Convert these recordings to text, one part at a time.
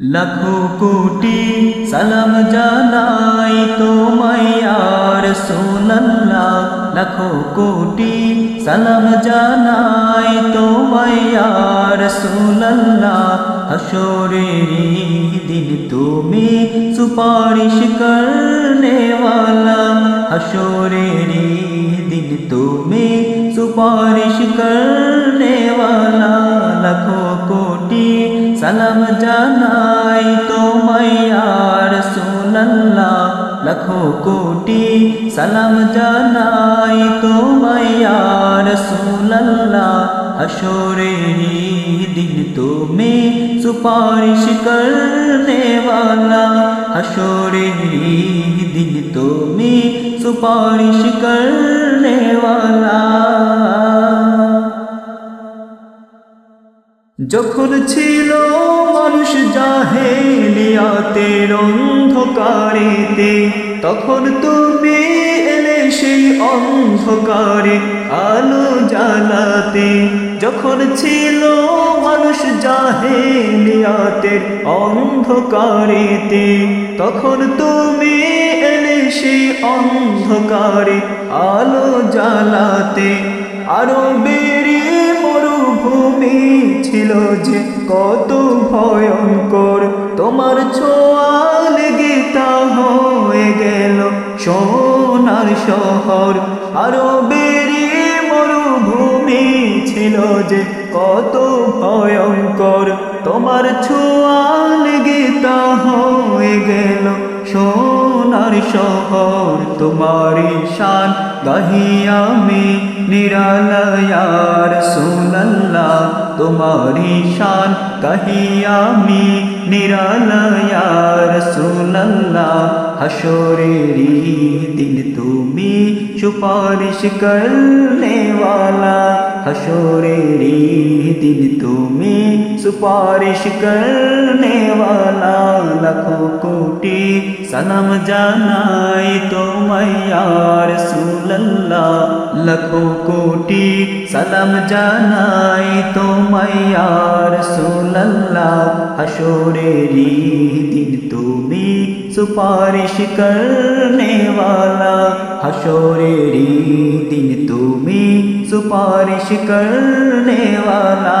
লাখো কোটি সালাম জানাই তোমায় আর সোনাল্লাহ লাখো কোটি সালাম জানাই তোমায় আর সোনাল্লাহ হশোরের দিন তুমি সুপারিশ করনে वाला हशोरेर दिन তুমি সুপারিশ করনে वाला লাখো কোটি সালাম জানাই তোমায় আর সুনাল্লাহ লাখো কোটি সালাম জানাই তোমায় আর সুনাল্লাহ হশোরের দিন তুমি সুপারিশ করনে वाला हशोरेर दिन তুমি সুপারিশ করনে वाला যখন ছিল মানুষ জাহেলিয়াতের অন্ধকারেতে, তখন তুমি এলে সেই অন্ধকারে আলো জ্বালাতে। যখন ছিল মানুষ জাহেলিয়াতের অন্ধকারেতে, তখন তুমি এলে সেই অন্ধকারে আলো জ্বালাতে। আরও মরুভূমি ছিল যে কত ভয়ঙ্কর। তোমার ছোঁয়া লেগে তা হয়ে গেল সোনার শহর। আরও বেরিয়ে মরুভূমি ছিল যে কত ভয়ঙ্কর। তোমার ছোঁয়া লেগে তা হয়ে গেল সোনার শহর। তোমারি শান গাহিয়ামি নিরালয়ার। तुम्हारी शान कही आमी निराला या रसूल अल्लाह हशोरेरी दिन तुम्हें सुपारिश करने वाला। हशोरेरी दिन तुम्हें सुपारिश करने वाला। লাখো কোটি সালাম জানাই তোমায় আর সুল্লাহ লাখো কোটি সালাম জানাই তোমায় আর সুল্লাহ হশোরেরি দিন তুমি সুপারিশ করনে वाला हशोरेरी दिन তুমি সুপারিশ করনে वाला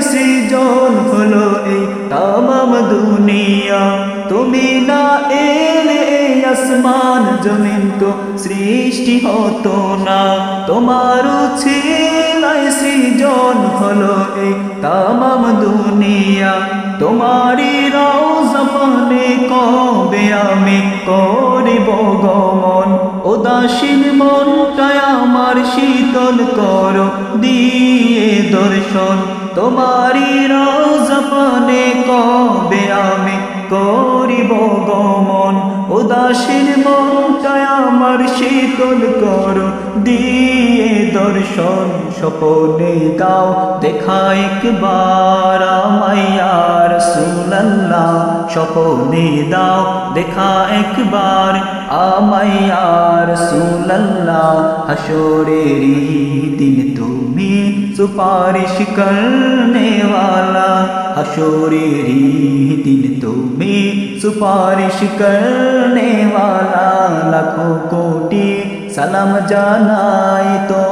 সৃজন হলো এই তামাম দুনিয়া। তুমি না এলে এই আসমান জমিন তো সৃষ্টি হতো না। তোমার ছিল সৃজন হলো এই তামাম দুনিয়া। তোমারি রাও জপানে কবে আমি করিব গমন? উদাসীন মনটায় আমার শীতল কর দিয়ে দর্শন। তোমারি রাও জপানে কবে আমি করিব গমন? উদাসীন মনটায় আমার শীতল কর দিয়ে দর্শন স্বপনে দাও দেখা একবার আমায়ার সুনাল্লাহ স্বপনে দাও। দেখা একবার یا رسول اللہ حشوری دن تمہیں سفارش کرنے والا۔ حشوری دن تمہیں سفارش کرنے والا۔ لکھوں کوٹی সালাম جانائی تو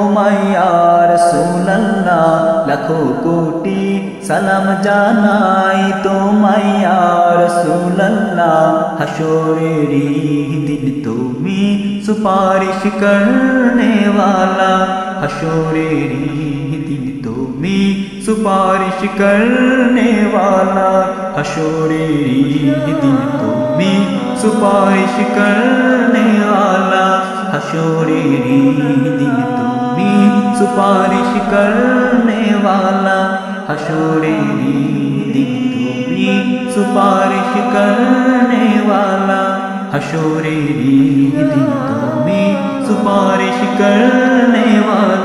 আর সুনল্লা লাখো কোটি সালাম জানাই তোমায় আর সুনল্লা حشوری دن তুমি সুপারিশ کرنے والا حشوری تمہیں سپارش کرنے والا حشوری دن تمہیں سپارش کرنے والا۔ हशोरेरी दी तुम्हें सुपारिश करने वाला। हशोरेरी दी तुम्हें सुपारिश करने वाला। हशोरेरी दी तुम्ही सुपारिश करने वाला।